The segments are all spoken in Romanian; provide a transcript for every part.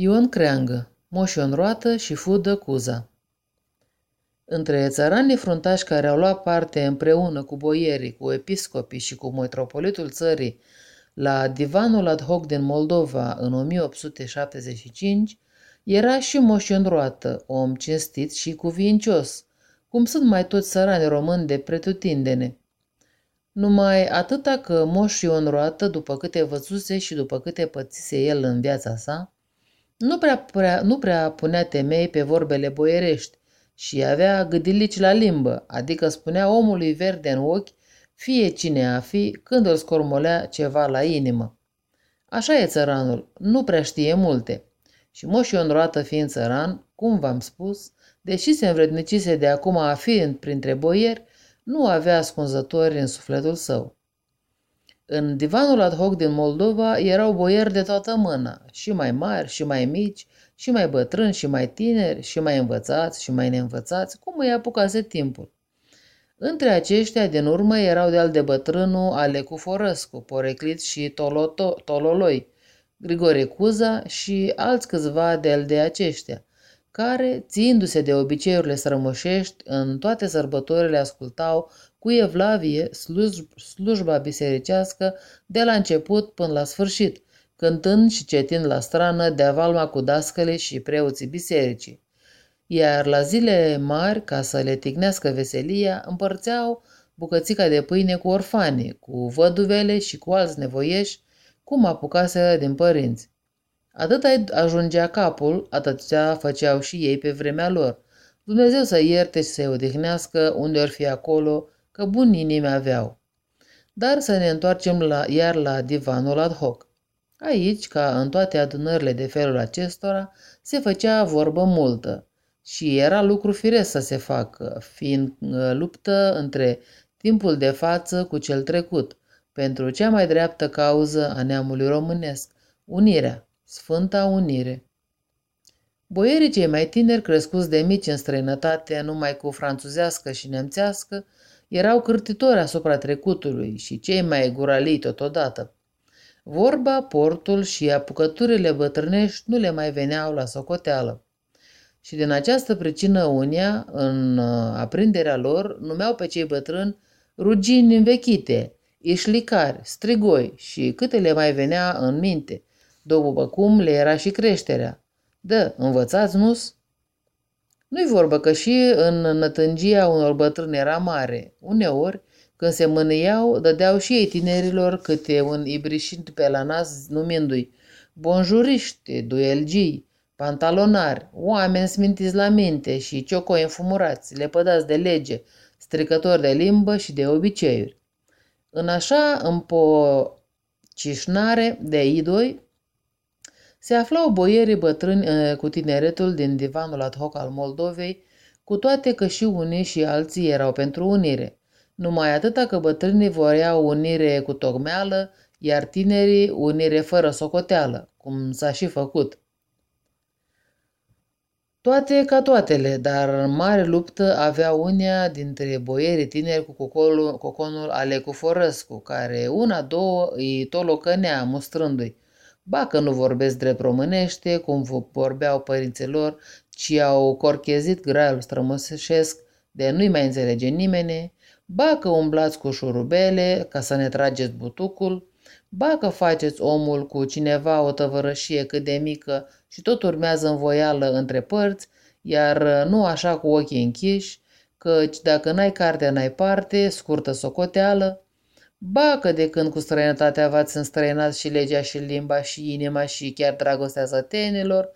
Ion Creangă, Moș Ion Roată și Fudă Cuza Între țăranii fruntași care au luat parte împreună cu boierii, cu episcopii și cu metropolitul țării la divanul ad hoc din Moldova în 1875, era și Moș Ion Roată, om cinstit și cuvincios, cum sunt mai toți țărani români de pretutindene. Numai atâta că Moș Ion Roată, după câte văzuse și după câte pățise el în viața sa, nu prea, prea, nu prea punea temei pe vorbele boierești și avea gâdilici la limbă, adică spunea omului verde în ochi, fie cine a fi, când îl scormolea ceva la inimă. Așa e țăranul, nu prea știe multe. Și Moș Ion Roată fiind țăran, cum v-am spus, deși se învrednicise de acum a fi printre boieri, nu avea ascunzători în sufletul său. În divanul ad hoc din Moldova erau boieri de toată mâna, și mai mari, și mai mici, și mai bătrâni, și mai tineri, și mai învățați, și mai neînvățați, cum îi apucase timpul. Între aceștia, din urmă, erau de-al de bătrânul Alecu Forăscu, Poreclit și Toloto, Tololoi, Grigore Cuza și alți câțiva de-al de aceștia, care, țindu-se de obiceiurile strămoșești, în toate sărbătorile ascultau cu evlavie slujba bisericească de la început până la sfârșit, cântând și cetind la strană de avalma cu dascăle și preoții bisericii. Iar la zile mari, ca să le tignească veselia, împărțeau bucățica de pâine cu orfani, cu văduvele și cu alți nevoieși, cum apucase din părinți. Atât ajungea capul, atâția făceau și ei pe vremea lor. Dumnezeu să ierte și să-i odihnească unde ori fi acolo, că buni inimi aveau. Dar să ne întoarcem la, iar la divanul ad hoc. Aici, ca în toate adunările de felul acestora, se făcea vorbă multă și era lucru firesc să se facă, fiind uh, luptă între timpul de față cu cel trecut, pentru cea mai dreaptă cauză a neamului românesc, unirea, Sfânta Unire. Boierii cei mai tineri, crescuți de mici în străinătate, numai cu franțuzească și nemțească, erau cârtitori asupra trecutului și cei mai guralii totodată. Vorba, portul și apucăturile bătrânești nu le mai veneau la socoteală. Și din această pricină unia, în uh, aprinderea lor, numeau pe cei bătrâni rugini învechite, ișlicari, strigoi și câte le mai venea în minte, după cum le era și creșterea. Dă, învățați, nu-s? Nu-i vorbă că și în nătângia unor bătrâni era mare. Uneori, când se mâniau, dădeau și ei tinerilor câte un ibrișit pe la nas numindu-i bonjuriști, duelgii, pantalonari, oameni smintiți la minte și ciocoi înfumurați, lepădați de lege, stricători de limbă și de obiceiuri. În așa împocișnare de idoi, se aflau boierii bătrâni eh, cu tineretul din divanul ad hoc al Moldovei, cu toate că și unii și alții erau pentru unire. Numai atâta că bătrânii voreau unire cu tocmeală, iar tinerii unire fără socoteală, cum s-a și făcut. Toate ca toatele, dar în mare luptă avea unia dintre boierii tineri cu coconul, coconul Alecu Forăscu, care una, două îi tolocănea mustrându-i. Ba că nu vorbesc drept românește, cum vorbeau părinților, ci au corchezit graiul strămoșesc de nu-i mai înțelege nimeni, ba că umblați cu șurubele ca să ne trageți butucul, ba că faceți omul cu cineva o tăvărășie cât de mică și tot urmează în voială între părți, iar nu așa cu ochii închiși, căci dacă n-ai carte, n-ai parte, scurtă socoteală, Ba că de când cu străinătatea v-ați înstrăinat și legea și limba și inima și chiar dragostea zătenilor,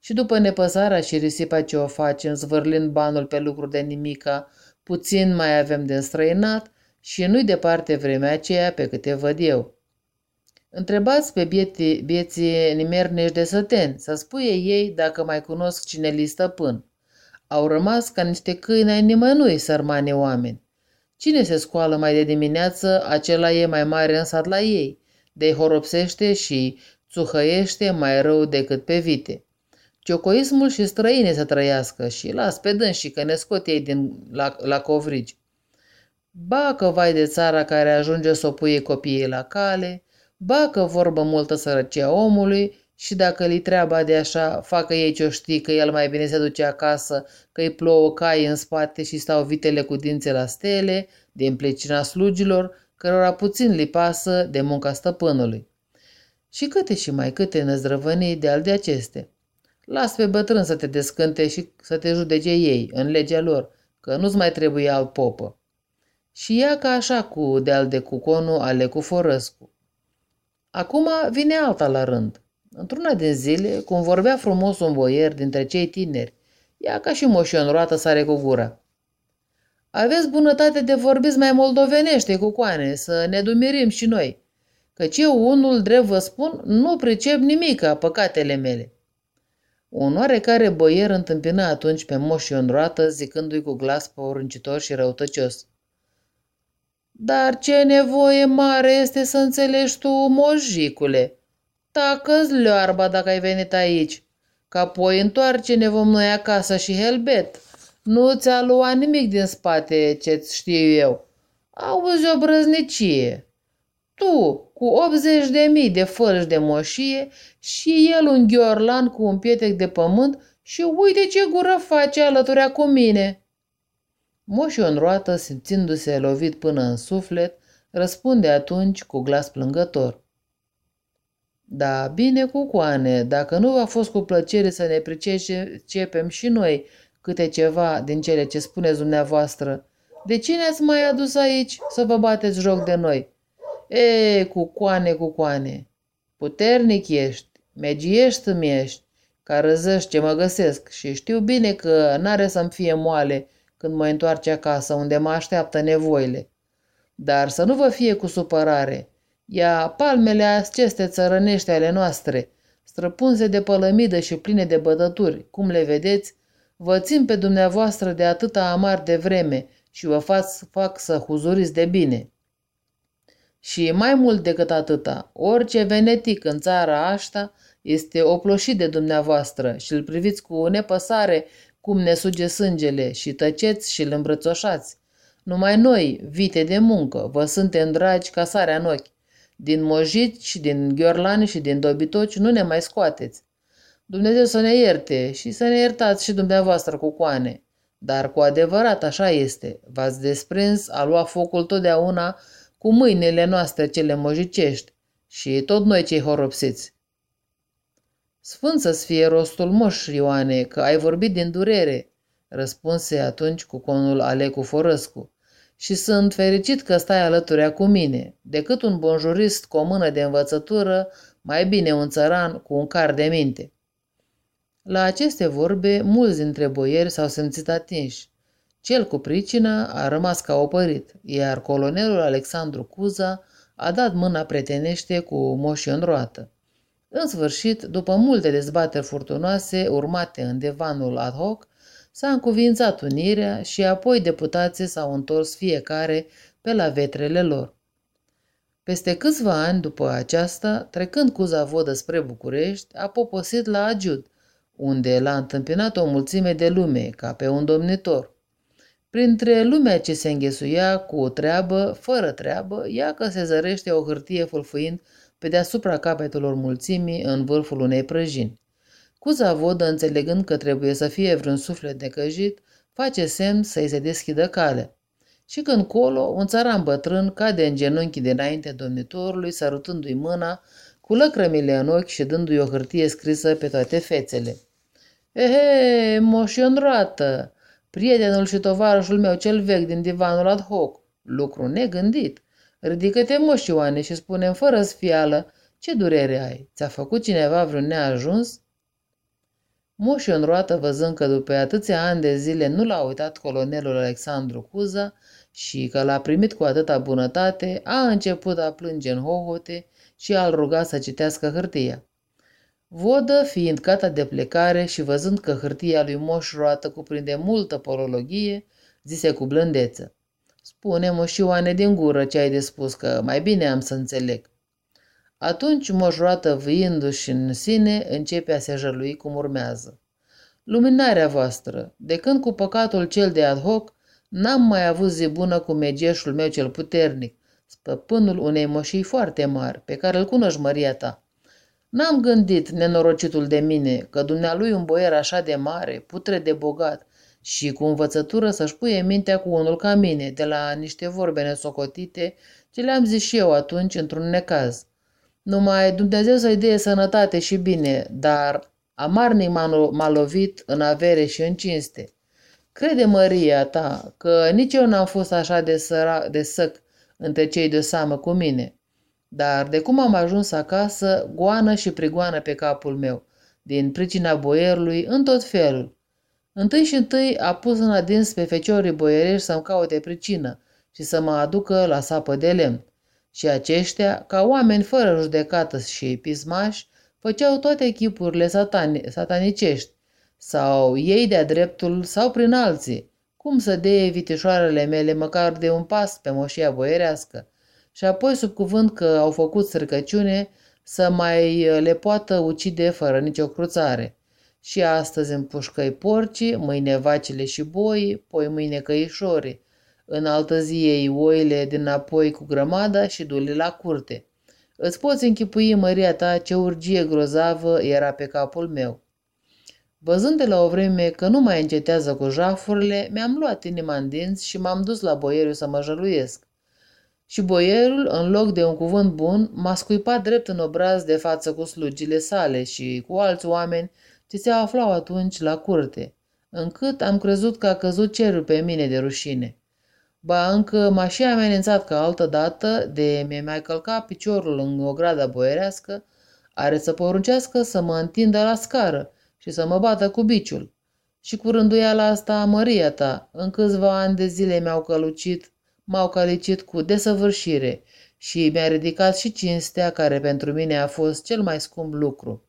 și după nepăsarea și risipa ce o facem, zvârlind banul pe lucruri de nimica, puțin mai avem de înstrăinat și nu-i departe vremea aceea pe câte văd eu. Întrebați pe bieții, bieții nimernești de săteni, să spuie ei dacă mai cunosc cine li stăpân. Au rămas ca niște câini ai nimănui, sărmane oameni. Cine se scoală mai de dimineață, acela e mai mare în sat la ei, de horopsește și țuhăiește mai rău decât pe vite. Ciocoismul și străine să trăiască și las pe dâns și că ne scot ei din la, la covrigi. Ba că vai de țara care ajunge să o puie copiii la cale, ba că vorbă multă sărăcia omului și dacă li treaba de așa, facă ei ce-o știi că el mai bine se duce acasă, că îi plouă cai în spate și stau vitele cu dințe la stele, de împlecina slugilor, cărora puțin li pasă de munca stăpânului. Și câte și mai câte năzdrăvănii de al de aceste. Las pe bătrân să te descânte și să te judece ei, în legea lor, că nu-ți mai trebuie alt popă. Și ea ca așa cu de-al de cuconul ale cu Forăscu. Acum vine alta la rând. Într-una din zile, cum vorbea frumos un boier dintre cei tineri, ea ca și moșion roată sare cu gura. Aveți bunătate de vorbiți mai moldovenește cu coane, să ne dumirim și noi, căci eu unul drept vă spun, nu pricep nimic păcatele mele. Un oarecare boier întâmpină atunci pe moș Ion Roată, zicându-i cu glas poruncitor și răutăcios. Dar ce nevoie mare este să înțelegi tu, moșicule. Tacă-ți leoarba dacă ai venit aici, că apoi întoarce-ne vom noi acasă și helbet. Nu ți-a luat nimic din spate, ce-ți știu eu. Auzi o brăznicie. Tu, cu 80 de mii de fărși de moșie și el un ghiorlan cu un pietec de pământ și uite ce gură face alăturea cu mine. Moșul în roată, simțindu-se lovit până în suflet, răspunde atunci cu glas plângător. Da, bine cu coane, dacă nu v-a fost cu plăcere să ne pricepem și noi câte ceva din cele ce spuneți dumneavoastră, de ce ne-ați mai adus aici să vă bateți joc de noi? E, cu coane, cu coane, puternic ești, megiești îmi ești, ca răzăști ce mă găsesc și știu bine că n-are să-mi fie moale când mă întoarce acasă unde mă așteaptă nevoile. Dar să nu vă fie cu supărare. Ia palmele aceste țărănești ale noastre, străpunse de pălămidă și pline de bătături, cum le vedeți, vă țin pe dumneavoastră de atâta amar de vreme și vă fac, fac să huzuriți de bine. Și mai mult decât atâta, orice venetic în țara asta este oploșit de dumneavoastră și îl priviți cu nepăsare cum ne suge sângele și tăceți și îl îmbrățoșați. Numai noi, vite de muncă, vă suntem dragi ca sarea în ochi. Din mojici, din ghiorlani și din dobitoci nu ne mai scoateți. Dumnezeu să ne ierte și să ne iertați și dumneavoastră cu coane. Dar cu adevărat așa este. V-ați desprins a lua focul totdeauna cu mâinile noastre cele mojicești și tot noi cei horopsiți. Sfânt să-ți fie rostul moș, Ioane, că ai vorbit din durere, răspunse atunci cu conul Alecu Forăscu. Și sunt fericit că stai alături cu mine, decât un bonjurist cu o mână de învățătură, mai bine un țăran cu un car de minte. La aceste vorbe, mulți dintre boieri s-au simțit atinși. Cel cu pricină a rămas ca opărit, iar colonelul Alexandru Cuza a dat mâna pretenește cu moșii în roată. În sfârșit, după multe dezbateri furtunoase urmate în devanul ad hoc, s-a încuvințat unirea și apoi deputații s-au întors fiecare pe la vetrele lor. Peste câțiva ani după aceasta, trecând cu zavodă spre București, a poposit la Agiud, unde l-a întâmpinat o mulțime de lume, ca pe un domnitor. Printre lumea ce se înghesuia cu o treabă, fără treabă, ea că se zărește o hârtie fulfuind pe deasupra capetelor mulțimii în vârful unei prăjini. Cuza vodă, înțelegând că trebuie să fie vreun suflet necăjit, face semn să-i se deschidă cale. Și când colo, un țăran bătrân cade în genunchi dinainte domnitorului, sărutându-i mâna, cu lăcrămile în ochi și dându-i o hârtie scrisă pe toate fețele. Ehe, moșionroată, prietenul și tovarășul meu cel vechi din divanul ad hoc, lucru negândit. Ridică-te, moșioane, și spune fără sfială, ce durere ai? Ți-a făcut cineva vreun neajuns? Moșul în roată, văzând că după atâția ani de zile nu l-a uitat colonelul Alexandru Cuza și că l-a primit cu atâta bunătate, a început a plânge în hohote și a-l ruga să citească hârtia. Vodă, fiind gata de plecare și văzând că hârtia lui Moș Roată cuprinde multă porologie, zise cu blândeță. Spune-mă și oane din gură ce ai de spus, că mai bine am să înțeleg. Atunci moșroată vâindu-și în sine, începe a se jălui cum urmează. Luminarea voastră, de când cu păcatul cel de ad hoc, n-am mai avut zi bună cu megeșul meu cel puternic, spăpânul unei moșii foarte mari, pe care îl cunoști măria ta. N-am gândit, nenorocitul de mine, că dumnealui un boier așa de mare, putre de bogat și cu învățătură să-și puie mintea cu unul ca mine, de la niște vorbe nesocotite, ce le-am zis și eu atunci într-un necaz. Numai Dumnezeu să-i dea sănătate și bine, dar amarnic m-a lovit în avere și în cinste. Crede, Maria ta, că nici eu n-am fost așa de, săra, de săc între cei de seamă cu mine. Dar de cum am ajuns acasă, goană și prigoană pe capul meu, din pricina boierului, în tot felul. Întâi și întâi a pus în adins pe feciorii boierești să-mi caute pricină și să mă aducă la sapă de lemn. Și aceștia, ca oameni fără judecată și pismași, făceau toate echipurile satani, satanicești, sau ei de-a dreptul sau prin alții, cum să dea vitișoarele mele măcar de un pas pe moșia boierească, și apoi sub cuvânt că au făcut sărcăciune să mai le poată ucide fără nicio cruțare. Și astăzi împușcăi porcii, mâine vacile și boi, poi mâine căișorii. În altă zi ei oile dinapoi cu grămada și dule la curte. Îți poți închipui, măria ta, ce urgie grozavă era pe capul meu. Văzând de la o vreme că nu mai încetează cu jafurile, mi-am luat inima în dinți și m-am dus la boierul să mă jăluiesc. Și boierul, în loc de un cuvânt bun, m-a scuipat drept în obraz de față cu slugile sale și cu alți oameni ce se aflau atunci la curte, încât am crezut că a căzut cerul pe mine de rușine. Ba încă m-a și amenințat că altă dată de mi mai călca piciorul în o gradă boierească, are să poruncească să mă întindă la scară și să mă bată cu biciul. Și cu rânduiala asta, măria ta, în câțiva ani de zile mi-au călucit, m-au calicit cu desăvârșire și mi-a ridicat și cinstea care pentru mine a fost cel mai scump lucru.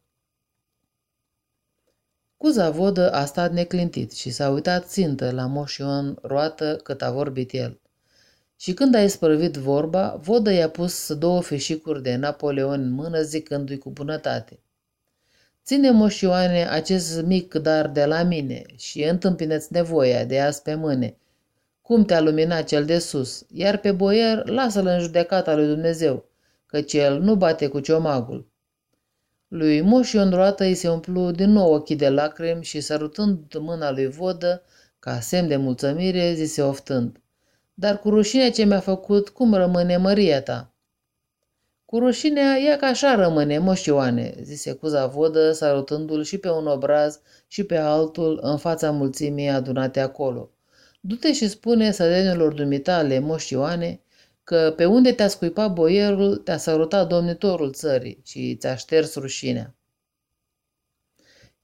Cuza vodă a stat neclintit și s-a uitat țintă la Moș Ion roată cât a vorbit el. Și când a isprăvit vorba, vodă i-a pus două feșicuri de Napoleon în mână zicându-i cu bunătate. Ține moșioane acest mic dar de la mine și întâmpineți nevoia de azi pe mâne. Cum te-a luminat cel de sus, iar pe boier lasă-l în judecata lui Dumnezeu, căci el nu bate cu ciomagul. Lui Moș Iondroată îi se umplu din nou ochii de lacrimi și sărutând mâna lui Vodă, ca semn de mulțumire, zise oftând, Dar cu rușinea ce mi-a făcut, cum rămâne măria ta?" Cu rușinea ea că așa rămâne, moșioane, zise Cuza Vodă, sărutându-l și pe un obraz și pe altul în fața mulțimii adunate acolo. Du-te și spune sădenilor dumitale, moșioane, că pe unde te-a scuipat boierul, te-a sărutat domnitorul țării și ți-a șters rușinea.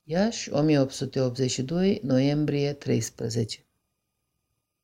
Iași, 1882, noiembrie 13